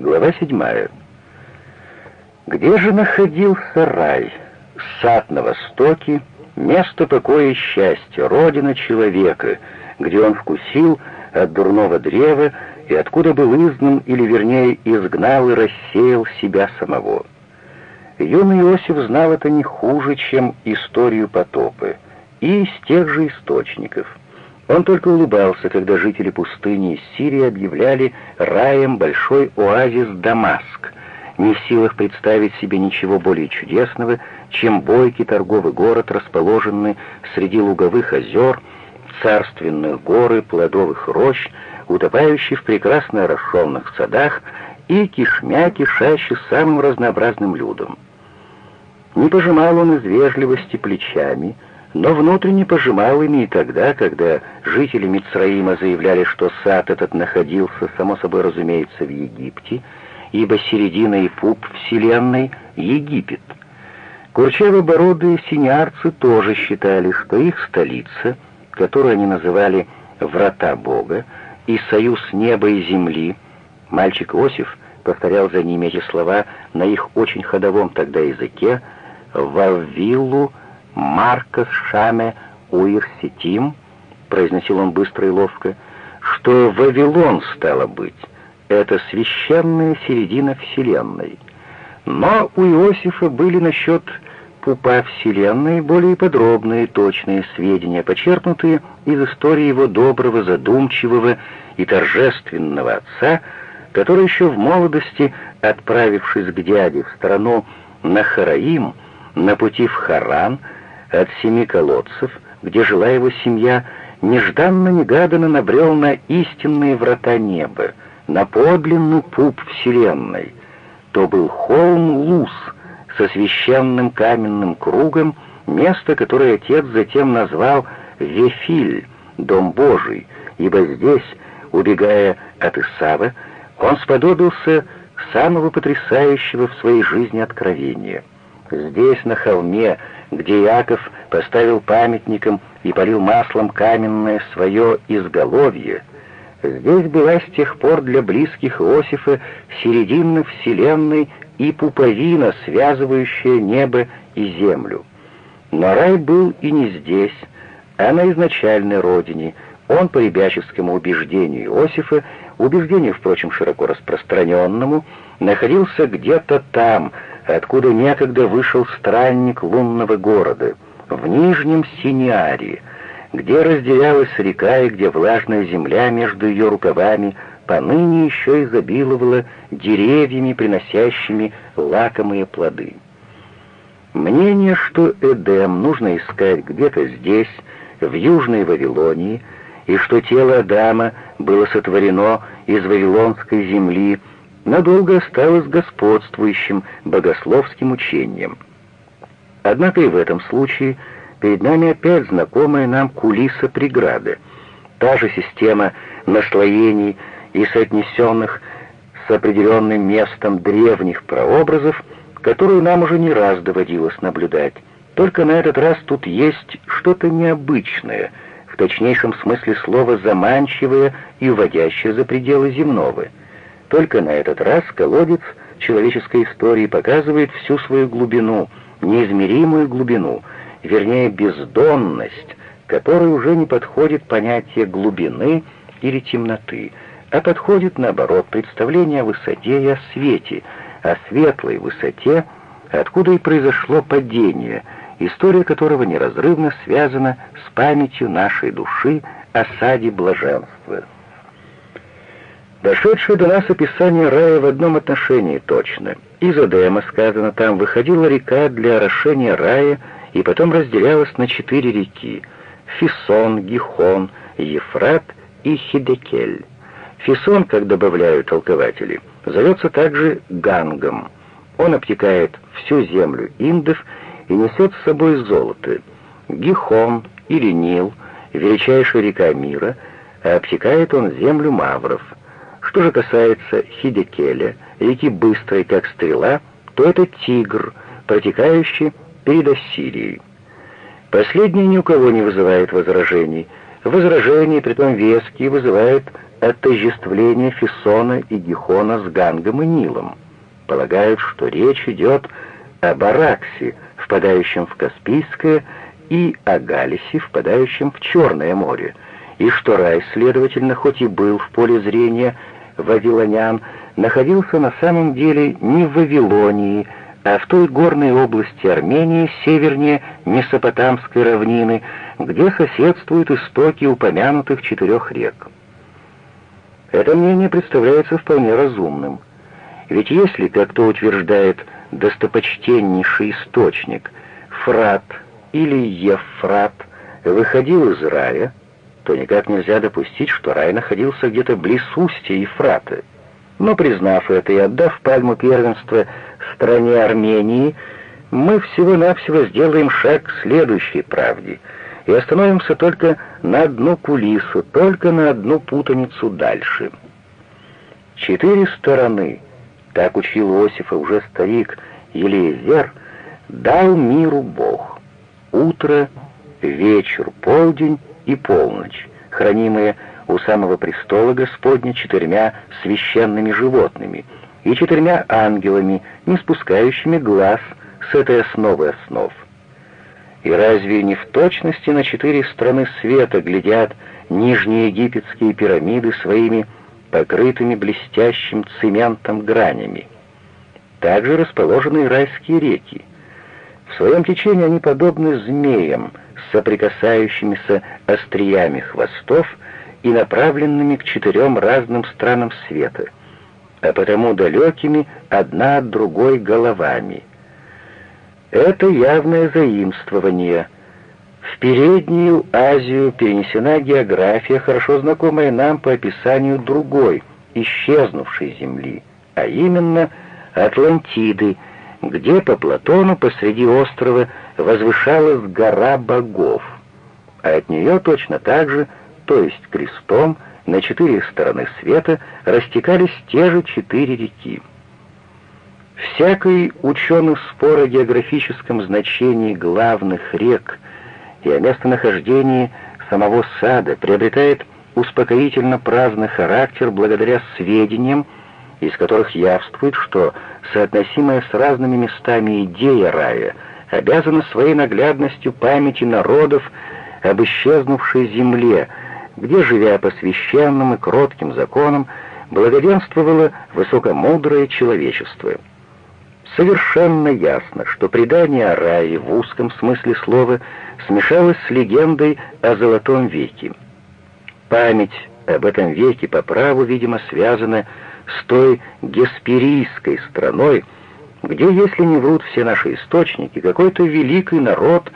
Глава седьмая. Где же находился рай? Сад на востоке, место покоя и счастья, родина человека, где он вкусил от дурного древа и откуда был изгнан, или вернее изгнал и рассеял себя самого. Юный Иосиф знал это не хуже, чем историю потопы, и из тех же источников. Он только улыбался, когда жители пустыни из Сирии объявляли раем большой оазис Дамаск, не в силах представить себе ничего более чудесного, чем бойкий торговый город, расположенный среди луговых озер, царственных гор плодовых рощ, утопающий в прекрасно орошенных садах и кишмя кишащий самым разнообразным людом. Не пожимал он из вежливости плечами, но внутренне пожимал ими и тогда, когда жители Мицраима заявляли, что сад этот находился, само собой разумеется, в Египте, ибо середина и пуп Вселенной — Египет. Курчаво-бородые синярцы тоже считали, что их столица, которую они называли «врата Бога», и союз неба и земли, мальчик Осиф повторял за ними эти слова на их очень ходовом тогда языке, «Вавилу Маркос Шаме Уирситим», произносил он быстро и ловко, что Вавилон стало быть, это священная середина Вселенной. Но у Иосифа были насчет пупа Вселенной более подробные точные сведения, почерпнутые из истории его доброго, задумчивого и торжественного отца, который еще в молодости, отправившись к дяде в страну Нахараим, на пути в Харан, от семи колодцев, где жила его семья, нежданно-негаданно набрел на истинные врата неба, на подлинный пуп Вселенной. То был холм Лус со священным каменным кругом, место, которое отец затем назвал Вефиль, Дом Божий, ибо здесь, убегая от Исава, он сподобился самого потрясающего в своей жизни откровения — Здесь, на холме, где Яков поставил памятником и полил маслом каменное свое изголовье, здесь была с тех пор для близких Иосифа середина вселенной и пуповина, связывающая небо и землю. Но рай был и не здесь, а на изначальной родине. Он, по ребяческому убеждению Иосифа, убеждению, впрочем, широко распространенному, находился где-то там, откуда некогда вышел странник лунного города, в Нижнем Синиаре, где разделялась река и где влажная земля между ее рукавами поныне еще изобиловала деревьями, приносящими лакомые плоды. Мнение, что Эдем нужно искать где-то здесь, в Южной Вавилонии, и что тело Адама было сотворено из вавилонской земли, надолго осталось господствующим богословским учением. Однако и в этом случае перед нами опять знакомая нам кулиса преграды, та же система наслоений и соотнесенных с определенным местом древних прообразов, которую нам уже не раз доводилось наблюдать. Только на этот раз тут есть что-то необычное, в точнейшем смысле слова заманчивое и уводящее за пределы земного — только на этот раз колодец человеческой истории показывает всю свою глубину, неизмеримую глубину, вернее бездонность, которой уже не подходит понятие глубины или темноты, а подходит, наоборот, представление о высоте и о свете, о светлой высоте, откуда и произошло падение, история которого неразрывно связана с памятью нашей души о саде блаженства. Дошедшее до нас описание рая в одном отношении точно. Из Эдема, сказано там, выходила река для орошения рая и потом разделялась на четыре реки — Фисон, Гихон, Ефрат и Хидекель. Фисон, как добавляют толкователи, зовется также Гангом. Он обтекает всю землю индов и несет с собой золото. Гихон или Нил, величайшая река мира, а обтекает он землю мавров — что же касается Хидекеля, реки быстрой, как стрела, то это Тигр, протекающий перед Ассирией. Последний ни у кого не вызывает возражений. Возражения, притом веские, вызывает отождествление Фисона и Гихона с Гангом и Нилом. Полагают, что речь идет об Араксе, впадающем в Каспийское, и о Галисе, впадающем в Черное море, и что рай, следовательно, хоть и был в поле зрения вавилонян, находился на самом деле не в Вавилонии, а в той горной области Армении, севернее Месопотамской равнины, где соседствуют истоки упомянутых четырех рек. Это мнение представляется вполне разумным. Ведь если, как то утверждает достопочтеннейший источник, Фрат или Ефрат выходил из рая, то никак нельзя допустить, что рай находился где-то близ устья Ефрата. Но признав это и отдав пальму первенства стране Армении, мы всего-навсего сделаем шаг к следующей правде и остановимся только на одну кулису, только на одну путаницу дальше. Четыре стороны, так учил Осифа уже старик Елизер, дал миру Бог. Утро, вечер, полдень и полночь, хранимые у самого престола Господня четырьмя священными животными и четырьмя ангелами, не спускающими глаз с этой основы основ. И разве не в точности на четыре страны света глядят нижние египетские пирамиды своими покрытыми блестящим цементом гранями? Также расположены райские реки. В своем течении они подобны змеям, соприкасающимися остриями хвостов и направленными к четырем разным странам света, а потому далекими одна от другой головами. Это явное заимствование. В переднюю Азию перенесена география, хорошо знакомая нам по описанию другой, исчезнувшей Земли, а именно Атлантиды, где по Платону посреди острова возвышалась гора богов, а от нее точно так же, то есть крестом, на четыре стороны света растекались те же четыре реки. Всякий ученый спор о географическом значении главных рек и о местонахождении самого сада приобретает успокоительно праздный характер благодаря сведениям, из которых явствует, что соотносимая с разными местами идея рая обязана своей наглядностью памяти народов об исчезнувшей земле, где, живя по священным и кротким законам, благоденствовало высокомудрое человечество. Совершенно ясно, что предание о рае в узком смысле слова смешалось с легендой о Золотом веке. Память об этом веке по праву, видимо, связана с той гесперийской страной, где, если не врут все наши источники, какой-то великий народ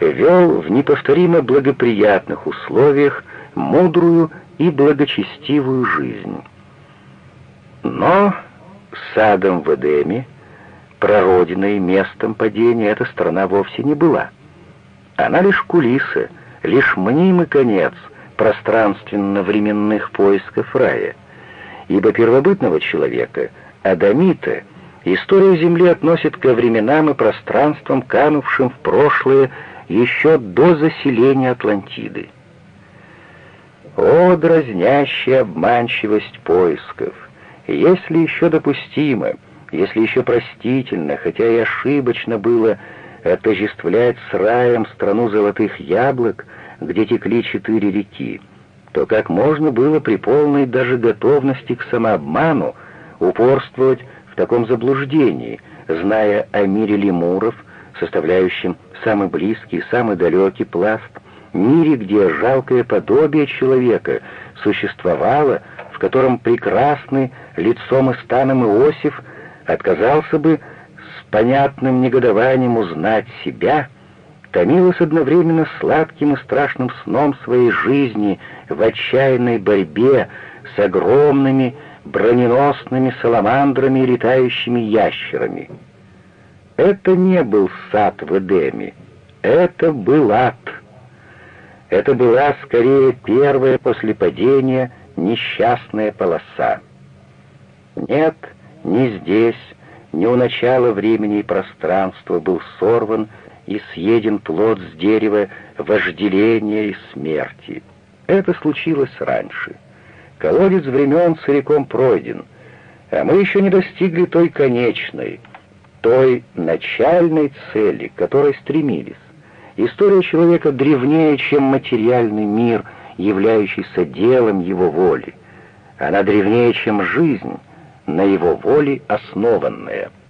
вел в неповторимо благоприятных условиях мудрую и благочестивую жизнь. Но садом в Эдеме, прародиной местом падения, эта страна вовсе не была. Она лишь кулиса, лишь мнимый конец пространственно-временных поисков рая — ибо первобытного человека, Адамита, история Земли относит ко временам и пространствам, канувшим в прошлое еще до заселения Атлантиды. О, дразнящая обманчивость поисков! Если еще допустимо, если еще простительно, хотя и ошибочно было отождествлять с раем страну золотых яблок, где текли четыре реки, то как можно было при полной даже готовности к самообману упорствовать в таком заблуждении, зная о мире лемуров, составляющем самый близкий самый далекий пласт, мире, где жалкое подобие человека существовало, в котором прекрасный лицом и станом Иосиф отказался бы с понятным негодованием узнать себя — томилась одновременно сладким и страшным сном своей жизни в отчаянной борьбе с огромными броненосными саламандрами и летающими ящерами. Это не был сад в Эдеме, это был ад. Это была скорее первая после падения несчастная полоса. Нет, ни здесь, ни у начала времени и пространства был сорван и съеден плод с дерева вожделения и смерти. Это случилось раньше. Колодец времен целиком пройден, а мы еще не достигли той конечной, той начальной цели, к которой стремились. История человека древнее, чем материальный мир, являющийся делом его воли. Она древнее, чем жизнь, на его воле основанная —